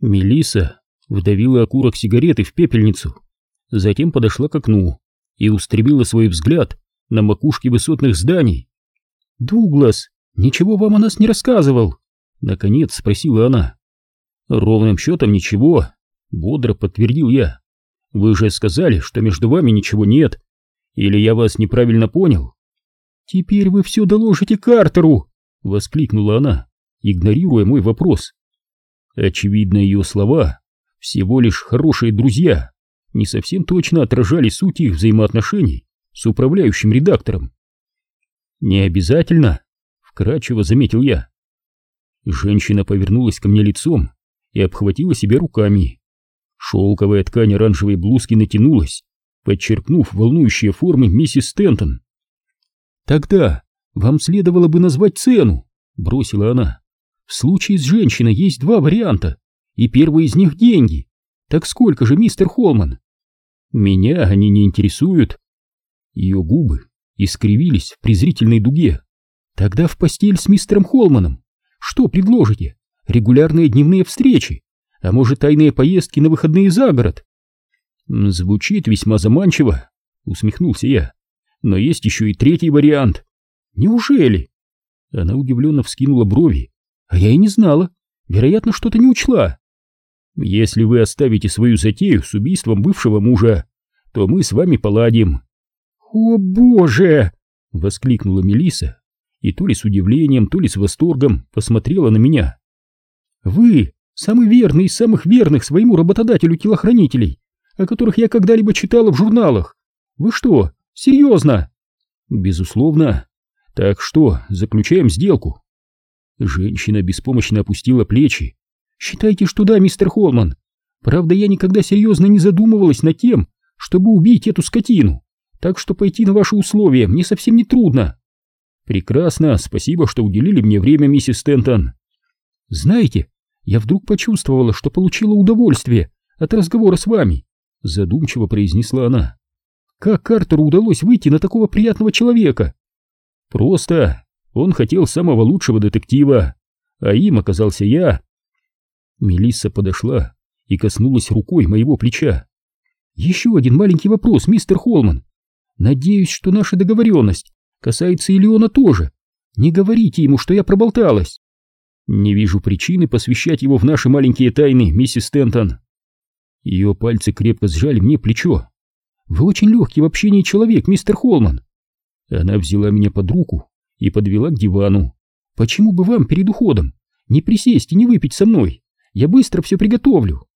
Мелиса вдавила окурок сигареты в пепельницу, затем подошла к окну и устремила свой взгляд на макушки высотных зданий. «Дуглас, ничего вам о нас не рассказывал?» — наконец спросила она. «Ровным счетом ничего», — бодро подтвердил я. «Вы же сказали, что между вами ничего нет. Или я вас неправильно понял?» «Теперь вы все доложите Картеру!» — воскликнула она, игнорируя мой вопрос. Очевидно, ее слова всего лишь хорошие друзья не совсем точно отражали суть их взаимоотношений с управляющим редактором. «Не обязательно», — вкратчиво заметил я. Женщина повернулась ко мне лицом и обхватила себя руками. Шелковая ткань оранжевой блузки натянулась, подчеркнув волнующие формы миссис Стентон. «Тогда вам следовало бы назвать цену», — бросила она. «В случае с женщиной есть два варианта, и первый из них — деньги. Так сколько же, мистер Холман?» «Меня они не интересуют». Ее губы искривились в презрительной дуге. «Тогда в постель с мистером Холманом. Что предложите? Регулярные дневные встречи? А может, тайные поездки на выходные за город?» «Звучит весьма заманчиво», — усмехнулся я. «Но есть еще и третий вариант». «Неужели?» Она удивленно вскинула брови. «А я и не знала. Вероятно, что-то не учла». «Если вы оставите свою затею с убийством бывшего мужа, то мы с вами поладим». «О, боже!» — воскликнула Мелиса и то ли с удивлением, то ли с восторгом посмотрела на меня. «Вы самый верный из самых верных своему работодателю телохранителей, о которых я когда-либо читала в журналах. Вы что, серьезно?» «Безусловно. Так что, заключаем сделку?» Женщина беспомощно опустила плечи. «Считайте, что да, мистер Холман. Правда, я никогда серьезно не задумывалась над тем, чтобы убить эту скотину, так что пойти на ваши условия мне совсем не трудно». «Прекрасно, спасибо, что уделили мне время, миссис Стентон». «Знаете, я вдруг почувствовала, что получила удовольствие от разговора с вами задумчиво произнесла она. Как Картеру удалось выйти на такого приятного человека? Просто он хотел самого лучшего детектива, а им оказался я. Мелисса подошла и коснулась рукой моего плеча. Еще один маленький вопрос, мистер Холман. Надеюсь, что наша договоренность касается и Леона тоже. Не говорите ему, что я проболталась. Не вижу причины посвящать его в наши маленькие тайны, миссис Стентон. Ее пальцы крепко сжали мне плечо. «Вы очень легкий в общении человек, мистер Холман!» Она взяла меня под руку и подвела к дивану. «Почему бы вам перед уходом не присесть и не выпить со мной? Я быстро все приготовлю!»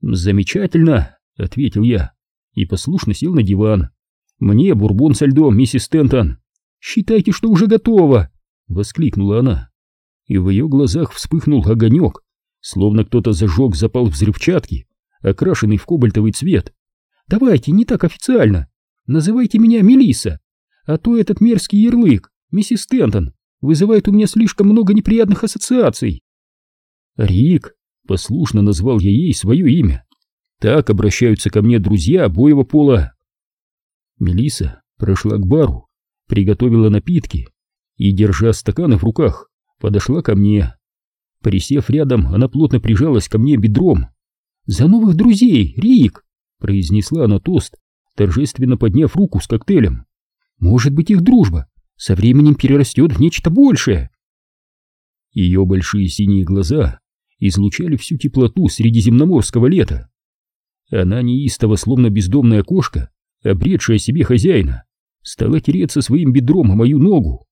«Замечательно!» — ответил я и послушно сел на диван. «Мне бурбон со льдом, миссис Стентон!» «Считайте, что уже готово!» — воскликнула она. И в ее глазах вспыхнул огонек, словно кто-то зажег запал взрывчатки окрашенный в кобальтовый цвет. Давайте, не так официально. Называйте меня Мелиса, а то этот мерзкий ярлык, миссис Стентон, вызывает у меня слишком много неприятных ассоциаций. Рик, послушно назвал я ей свое имя. Так обращаются ко мне друзья обоего пола. Мелиса прошла к бару, приготовила напитки и, держа стаканы в руках, подошла ко мне. Присев рядом, она плотно прижалась ко мне бедром «За новых друзей, Рик!» — произнесла она тост, торжественно подняв руку с коктейлем. «Может быть, их дружба со временем перерастет в нечто большее!» Ее большие синие глаза излучали всю теплоту средиземноморского лета. Она неистово, словно бездомная кошка, обретшая себе хозяина, стала тереться своим бедром о мою ногу.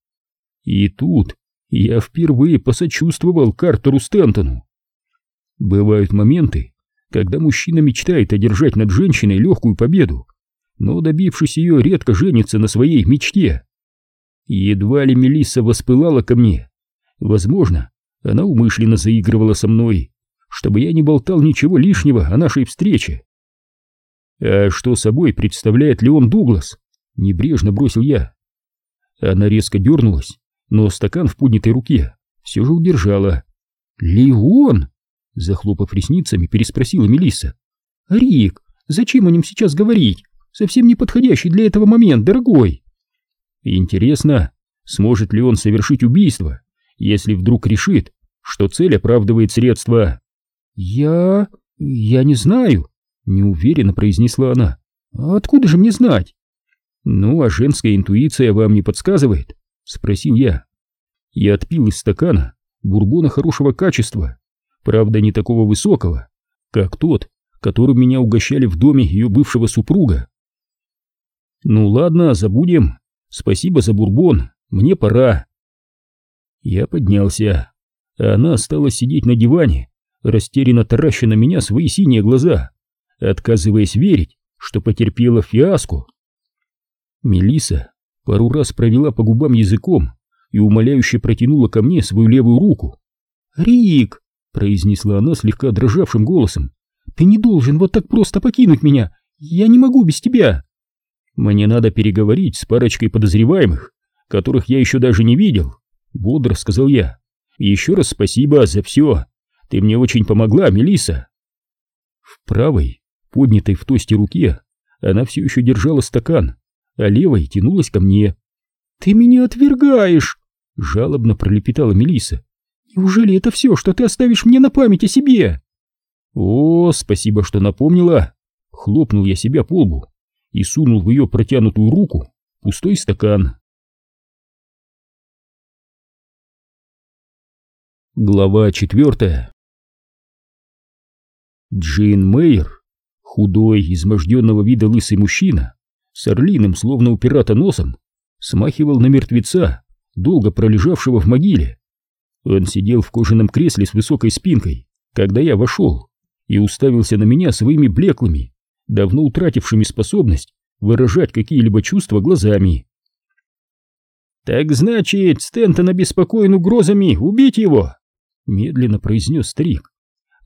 И тут я впервые посочувствовал Картеру Стентону. Бывают моменты, когда мужчина мечтает одержать над женщиной легкую победу, но, добившись ее, редко женится на своей мечте. Едва ли Мелисса воспылала ко мне. Возможно, она умышленно заигрывала со мной, чтобы я не болтал ничего лишнего о нашей встрече. А что собой представляет Леон Дуглас? Небрежно бросил я. Она резко дернулась, но стакан в поднятой руке все же удержала. «Леон!» Захлопав ресницами, переспросила Мелисса. «Рик, зачем о нем сейчас говорить? Совсем не подходящий для этого момент, дорогой!» «Интересно, сможет ли он совершить убийство, если вдруг решит, что цель оправдывает средства?» Я... я не знаю, неуверенно произнесла она. Откуда же мне знать? Ну, а женская интуиция вам не подсказывает? Спросил я. Я отпил из стакана бурбона хорошего качества, правда не такого высокого, как тот, которым меня угощали в доме ее бывшего супруга. Ну ладно, забудем. Спасибо за бурбон, мне пора. Я поднялся, а она осталась сидеть на диване, растерянно тараща на меня свои синие глаза, отказываясь верить, что потерпела фиаско. Мелиса пару раз провела по губам языком и умоляюще протянула ко мне свою левую руку. «Рик!» — произнесла она слегка дрожавшим голосом. «Ты не должен вот так просто покинуть меня! Я не могу без тебя!» «Мне надо переговорить с парочкой подозреваемых, которых я еще даже не видел», — бодро сказал я. «Еще раз спасибо за все. Ты мне очень помогла, Мелиса. В правой, поднятой в тосте руке, она все еще держала стакан, а левой тянулась ко мне. «Ты меня отвергаешь!» — жалобно пролепетала Мелиса. «Неужели это все, что ты оставишь мне на память о себе?» «О, спасибо, что напомнила!» Хлопнул я себя по лбу и сунул в ее протянутую руку пустой стакан. Глава четвертая Джин Мейер, худой, изможденного вида лысый мужчина, с орлиным, словно у пирата носом, смахивал на мертвеца, долго пролежавшего в могиле. Он сидел в кожаном кресле с высокой спинкой, когда я вошел, и уставился на меня своими блеклыми, давно утратившими способность выражать какие-либо чувства глазами. «Так значит, Стентон обеспокоен угрозами убить его?» — медленно произнес старик.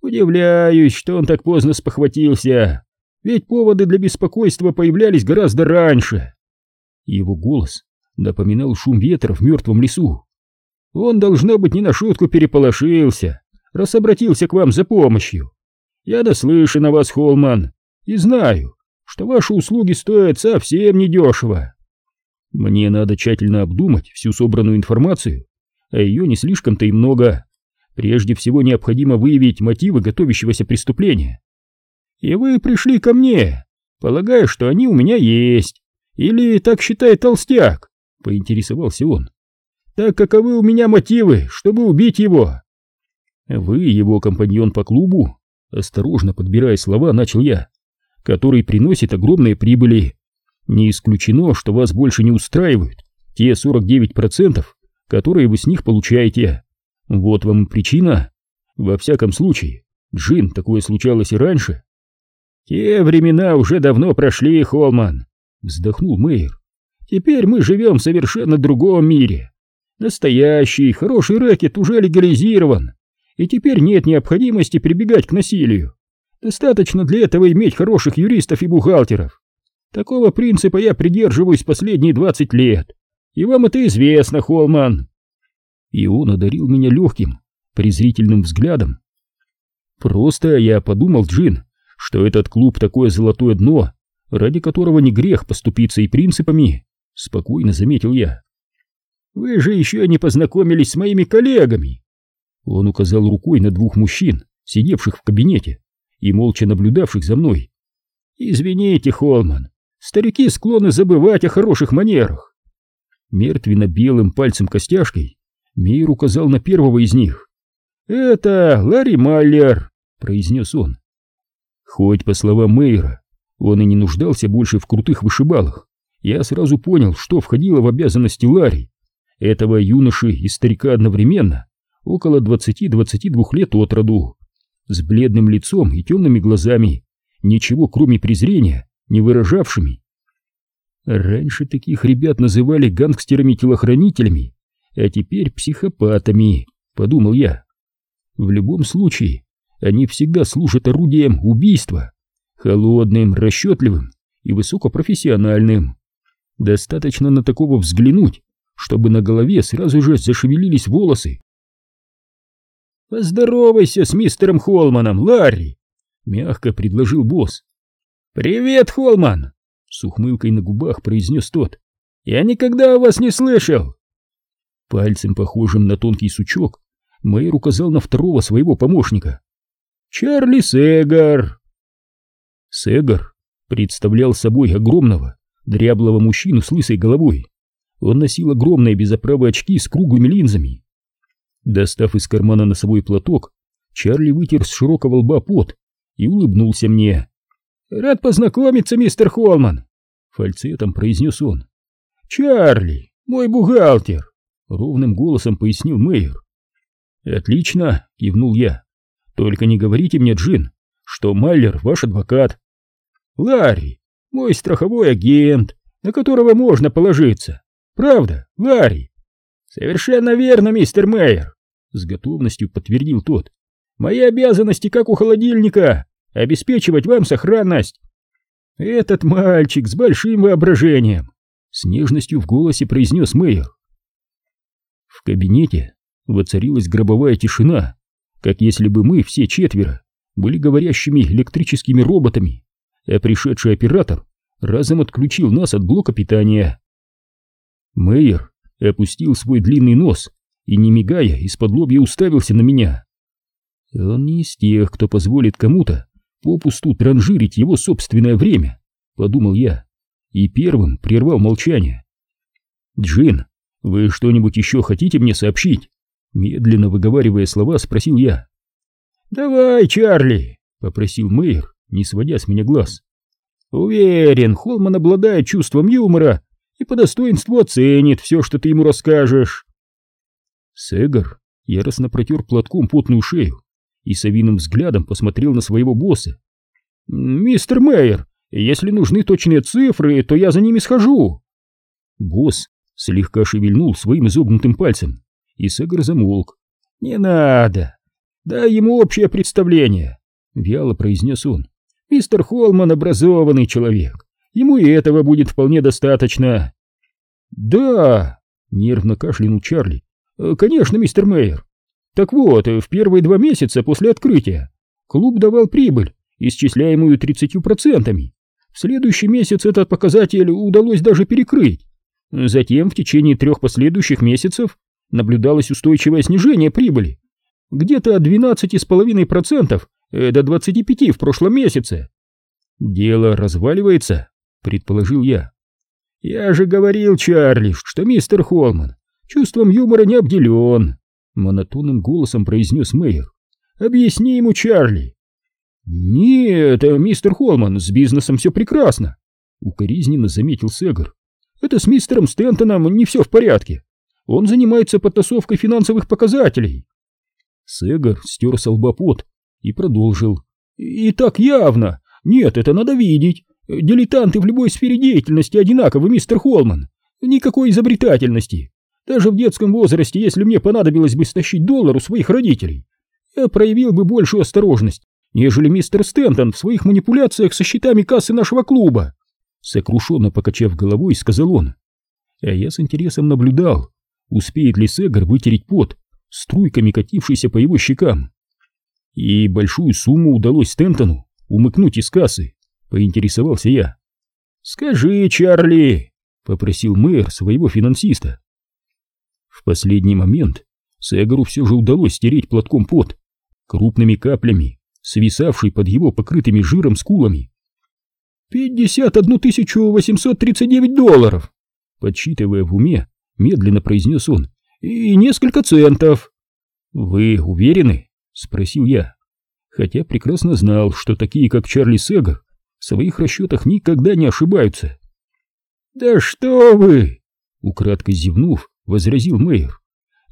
«Удивляюсь, что он так поздно спохватился, ведь поводы для беспокойства появлялись гораздо раньше». Его голос напоминал шум ветра в мертвом лесу. «Он, должно быть, не на шутку переполошился, раз обратился к вам за помощью. Я наслышан о вас, Холман, и знаю, что ваши услуги стоят совсем недешево. Мне надо тщательно обдумать всю собранную информацию, а ее не слишком-то и много. Прежде всего необходимо выявить мотивы готовящегося преступления. И вы пришли ко мне, полагая, что они у меня есть. Или так считает толстяк, поинтересовался он. Так каковы у меня мотивы, чтобы убить его? Вы его компаньон по клубу, осторожно подбирая слова, начал я, который приносит огромные прибыли. Не исключено, что вас больше не устраивают те 49%, которые вы с них получаете. Вот вам и причина. Во всяком случае, Джин, такое случалось и раньше. Те времена уже давно прошли, Холман, вздохнул Мэйр. Теперь мы живем в совершенно другом мире. Настоящий, хороший рэкет уже легализирован, и теперь нет необходимости прибегать к насилию. Достаточно для этого иметь хороших юристов и бухгалтеров. Такого принципа я придерживаюсь последние двадцать лет, и вам это известно, Холман и он одарил меня легким, презрительным взглядом. Просто я подумал, Джин, что этот клуб такое золотое дно, ради которого не грех поступиться и принципами, спокойно заметил я. Вы же еще не познакомились с моими коллегами. Он указал рукой на двух мужчин, сидевших в кабинете и молча наблюдавших за мной. Извините, Холман, старики склонны забывать о хороших манерах. Мертвенно-белым пальцем костяшкой Мир указал на первого из них. «Это Ларри Маллер», — произнес он. Хоть, по словам Мейера, он и не нуждался больше в крутых вышибалах, я сразу понял, что входило в обязанности Ларри, этого юноши и старика одновременно, около 20-22 лет от роду, с бледным лицом и темными глазами, ничего кроме презрения не выражавшими. Раньше таких ребят называли гангстерами-телохранителями, а теперь психопатами, подумал я. В любом случае, они всегда служат орудием убийства, холодным, расчетливым и высокопрофессиональным. Достаточно на такого взглянуть, чтобы на голове сразу же зашевелились волосы. «Поздоровайся с мистером Холманом, Ларри!» — мягко предложил босс. «Привет, Холман!» — с ухмылкой на губах произнес тот. «Я никогда о вас не слышал!» Пальцем, похожим на тонкий сучок, Мэйр указал на второго своего помощника. Чарли Сегар. Сегар представлял собой огромного, дряблого мужчину с лысой головой. Он носил огромные безоправые очки с круглыми линзами. Достав из кармана носовой платок, Чарли вытер с широкого лба пот и улыбнулся мне. «Рад познакомиться, мистер Холман!» Фальцетом произнес он. «Чарли, мой бухгалтер!» Ровным голосом пояснил Мэйр. «Отлично!» — кивнул я. «Только не говорите мне, Джин, что Майлер ваш адвокат». «Ларри, мой страховой агент, на которого можно положиться. Правда, Ларри?» «Совершенно верно, мистер Мэйр!» — с готовностью подтвердил тот. «Мои обязанности, как у холодильника, обеспечивать вам сохранность». «Этот мальчик с большим воображением!» — с нежностью в голосе произнес Мэйр. В кабинете воцарилась гробовая тишина, как если бы мы все четверо были говорящими электрическими роботами, а пришедший оператор разом отключил нас от блока питания. Мэйер опустил свой длинный нос и, не мигая, из-под лобья уставился на меня. Он не из тех, кто позволит кому-то попусту транжирить его собственное время, подумал я, и первым прервал молчание. Джин, вы что-нибудь еще хотите мне сообщить? Медленно выговаривая слова, спросил я. «Давай, Чарли!» — попросил мэр, не сводя с меня глаз. «Уверен, Холман обладает чувством юмора и по достоинству оценит все, что ты ему расскажешь». Сегар яростно протер платком потную шею и совиным взглядом посмотрел на своего босса. «Мистер Мэйер, если нужны точные цифры, то я за ними схожу». Босс слегка шевельнул своим изогнутым пальцем, и Сегар замолк. «Не надо! Дай ему общее представление!» — вяло произнес он. «Мистер Холман образованный человек. Ему и этого будет вполне достаточно». «Да!» — нервно кашлянул Чарли. «Э, «Конечно, мистер Мейер. Так вот, в первые два месяца после открытия клуб давал прибыль, исчисляемую 30%. В следующий месяц этот показатель удалось даже перекрыть. Затем в течение трех последующих месяцев наблюдалось устойчивое снижение прибыли. Где-то от 12,5% э, до 25% в прошлом месяце. «Дело разваливается», — предположил я. «Я же говорил, Чарли, что мистер Холман чувством юмора не обделен», — монотонным голосом произнес мэр. «Объясни ему, Чарли». «Нет, э, мистер Холман, с бизнесом все прекрасно», — укоризненно заметил Сегар. Это с мистером Стентоном не все в порядке. Он занимается подтасовкой финансовых показателей. Сегар стер с и продолжил. И так явно. Нет, это надо видеть. Дилетанты в любой сфере деятельности одинаковы, мистер Холман. Никакой изобретательности. Даже в детском возрасте, если мне понадобилось бы стащить доллар у своих родителей, я проявил бы большую осторожность, нежели мистер Стентон в своих манипуляциях со счетами кассы нашего клуба. Сокрушенно покачав головой, сказал он. А я с интересом наблюдал, успеет ли Сегар вытереть пот, струйками катившийся по его щекам. И большую сумму удалось Стентону умыкнуть из кассы, поинтересовался я. «Скажи, Чарли!» — попросил мэр своего финансиста. В последний момент Сегару все же удалось стереть платком пот, крупными каплями, свисавший под его покрытыми жиром скулами. «Пятьдесят одну тысячу восемьсот тридцать девять долларов!» Подсчитывая в уме, медленно произнес он. «И несколько центов!» «Вы уверены?» — спросил я. Хотя прекрасно знал, что такие, как Чарли Сегар, в своих расчетах никогда не ошибаются. «Да что вы!» — украдкой зевнув, возразил мэр.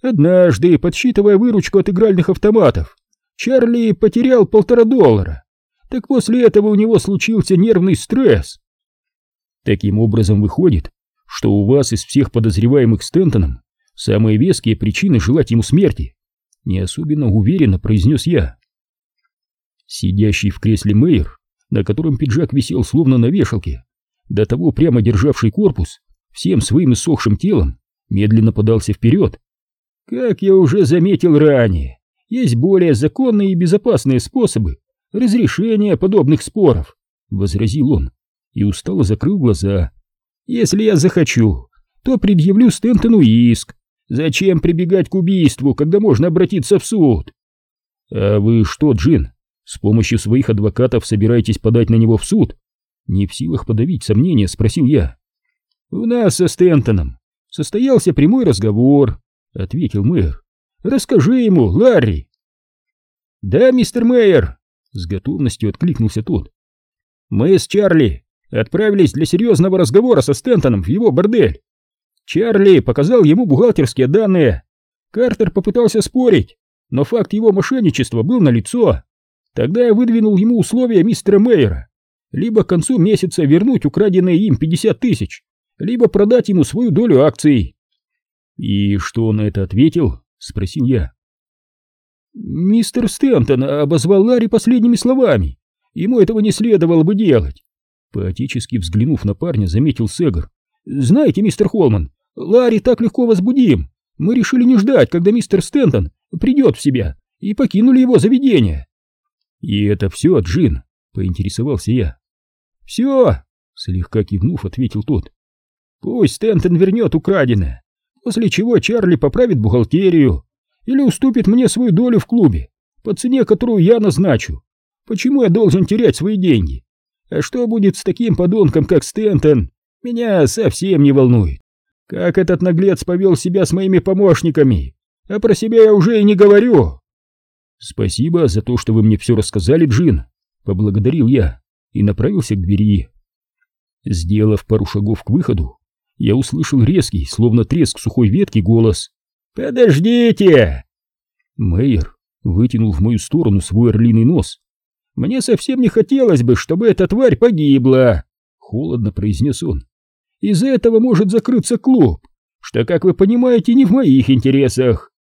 «Однажды, подсчитывая выручку от игральных автоматов, Чарли потерял полтора доллара так после этого у него случился нервный стресс. Таким образом выходит, что у вас из всех подозреваемых Стентоном самые веские причины желать ему смерти. Не особенно уверенно произнес я. Сидящий в кресле Мэйр, на котором пиджак висел словно на вешалке, до того прямо державший корпус, всем своим иссохшим телом, медленно подался вперед. Как я уже заметил ранее, есть более законные и безопасные способы разрешение подобных споров, — возразил он и устало закрыл глаза. Если я захочу, то предъявлю Стентону иск. Зачем прибегать к убийству, когда можно обратиться в суд? А вы что, Джин, С помощью своих адвокатов собираетесь подать на него в суд? Не в силах подавить сомнения, спросил я. У нас со Стентоном состоялся прямой разговор, ответил мэр. Расскажи ему, Ларри. Да, мистер мэр, с готовностью откликнулся тот. Мы с Чарли отправились для серьезного разговора со Стентоном в его бордель. Чарли показал ему бухгалтерские данные. Картер попытался спорить, но факт его мошенничества был налицо. Тогда я выдвинул ему условия мистера Мейера. Либо к концу месяца вернуть украденные им 50 тысяч, либо продать ему свою долю акций. «И что он на это ответил?» — спросил я. «Мистер Стэнтон обозвал Ларри последними словами. Ему этого не следовало бы делать». Поотечески взглянув на парня, заметил Сегар. «Знаете, мистер Холман, Ларри так легко возбудим. Мы решили не ждать, когда мистер Стэнтон придет в себя, и покинули его заведение. И это все, Джин, поинтересовался я. Все, слегка кивнув, ответил тот. Пусть Стэнтон вернет украденное, после чего Чарли поправит бухгалтерию или уступит мне свою долю в клубе по цене, которую я назначу. Почему я должен терять свои деньги? А что будет с таким подонком, как Стэнтон, меня совсем не волнует. Как этот наглец повел себя с моими помощниками, а про себя я уже и не говорю. Спасибо за то, что вы мне все рассказали, Джин, поблагодарил я и направился к двери. Сделав пару шагов к выходу, я услышал резкий, словно треск сухой ветки, голос. «Подождите!» Мэйер вытянул в мою сторону свой орлиный нос. «Мне совсем не хотелось бы, чтобы эта тварь погибла!» Холодно произнес он. «Из-за этого может закрыться клуб, что, как вы понимаете, не в моих интересах.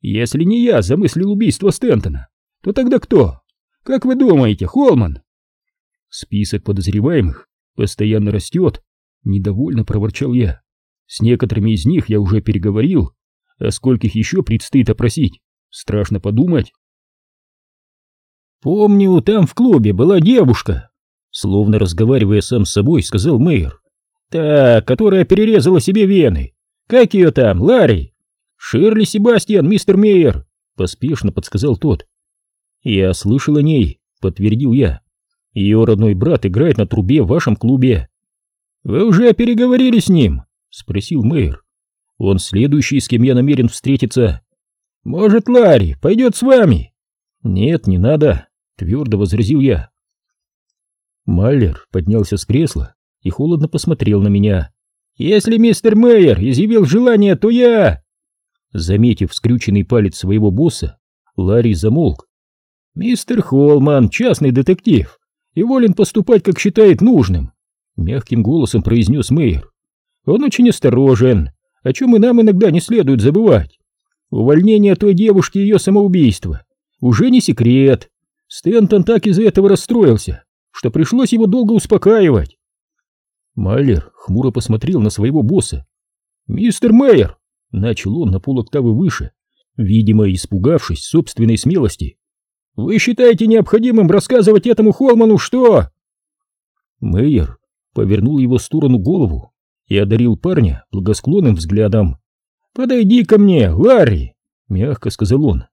Если не я замыслил убийство Стентона, то тогда кто? Как вы думаете, Холман? Список подозреваемых постоянно растет, недовольно проворчал я. С некоторыми из них я уже переговорил, а скольких еще предстоит опросить, страшно подумать. Помню, там в клубе была девушка, словно разговаривая сам с собой, сказал мэр. Та, которая перерезала себе вены. Как ее там, Ларри? «Ширли Себастьян, мистер Мейер!» — поспешно подсказал тот. «Я слышал о ней», — подтвердил я. «Ее родной брат играет на трубе в вашем клубе». «Вы уже переговорили с ним?» — спросил Мейер. «Он следующий, с кем я намерен встретиться». «Может, Ларри пойдет с вами?» «Нет, не надо», — твердо возразил я. Маллер поднялся с кресла и холодно посмотрел на меня. «Если мистер Мейер изъявил желание, то я...» Заметив скрюченный палец своего босса, Ларри замолк. «Мистер Холман, частный детектив, и волен поступать, как считает нужным», — мягким голосом произнес мэр. «Он очень осторожен, о чем и нам иногда не следует забывать. Увольнение той девушки и ее самоубийство уже не секрет. Стэнтон так из-за этого расстроился, что пришлось его долго успокаивать». Маллер хмуро посмотрел на своего босса. «Мистер Мэйер, Начал он на полоктавы выше, видимо, испугавшись собственной смелости. «Вы считаете необходимым рассказывать этому Холману что?» Мейер повернул его сторону голову и одарил парня благосклонным взглядом. «Подойди ко мне, Ларри!» — мягко сказал он.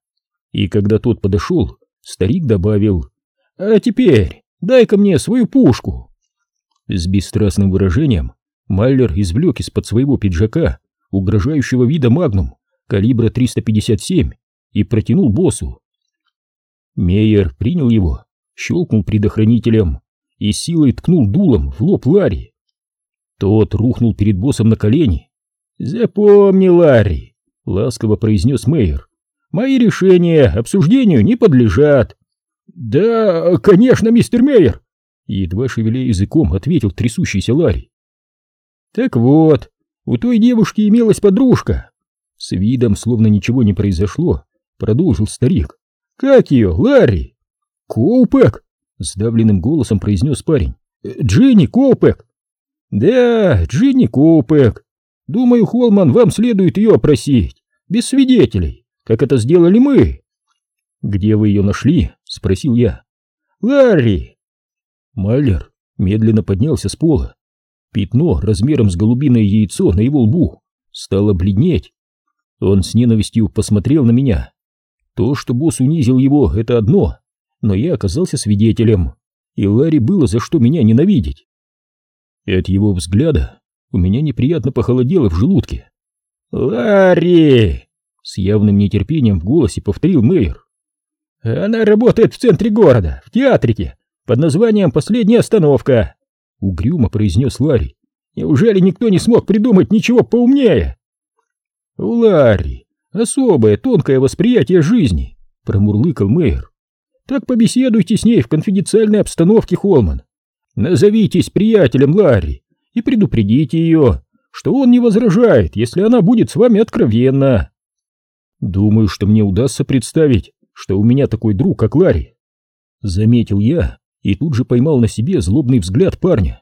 И когда тот подошел, старик добавил. «А теперь дай-ка мне свою пушку!» С бесстрастным выражением Майлер извлек из-под своего пиджака угрожающего вида магнум калибра 357 и протянул боссу. Мейер принял его, щелкнул предохранителем и силой ткнул дулом в лоб Ларри. Тот рухнул перед боссом на колени. «Запомни, Ларри!» — ласково произнес Мейер. «Мои решения обсуждению не подлежат». «Да, конечно, мистер Мейер!» Едва шевеля языком, ответил трясущийся Ларри. «Так вот, у той девушки имелась подружка. С видом, словно ничего не произошло, продолжил старик. Как ее, Ларри? Коупек, сдавленным голосом произнес парень. «Э, Джинни Коупек. Да, Джинни Коупек. Думаю, Холман, вам следует ее опросить, без свидетелей, как это сделали мы. Где вы ее нашли? Спросил я. Ларри. Майлер медленно поднялся с пола Пятно размером с голубиное яйцо на его лбу стало бледнеть. Он с ненавистью посмотрел на меня. То, что босс унизил его, это одно, но я оказался свидетелем, и Ларри было за что меня ненавидеть. И от его взгляда у меня неприятно похолодело в желудке. «Ларри!» — с явным нетерпением в голосе повторил мэр. «Она работает в центре города, в театрике, под названием «Последняя остановка», — угрюмо произнес Ларри. «Неужели никто не смог придумать ничего поумнее?» «У Ларри особое тонкое восприятие жизни», — промурлыкал мэр. «Так побеседуйте с ней в конфиденциальной обстановке, Холман. Назовитесь приятелем Ларри и предупредите ее, что он не возражает, если она будет с вами откровенна. Думаю, что мне удастся представить, что у меня такой друг, как Ларри. Заметил я и тут же поймал на себе злобный взгляд парня.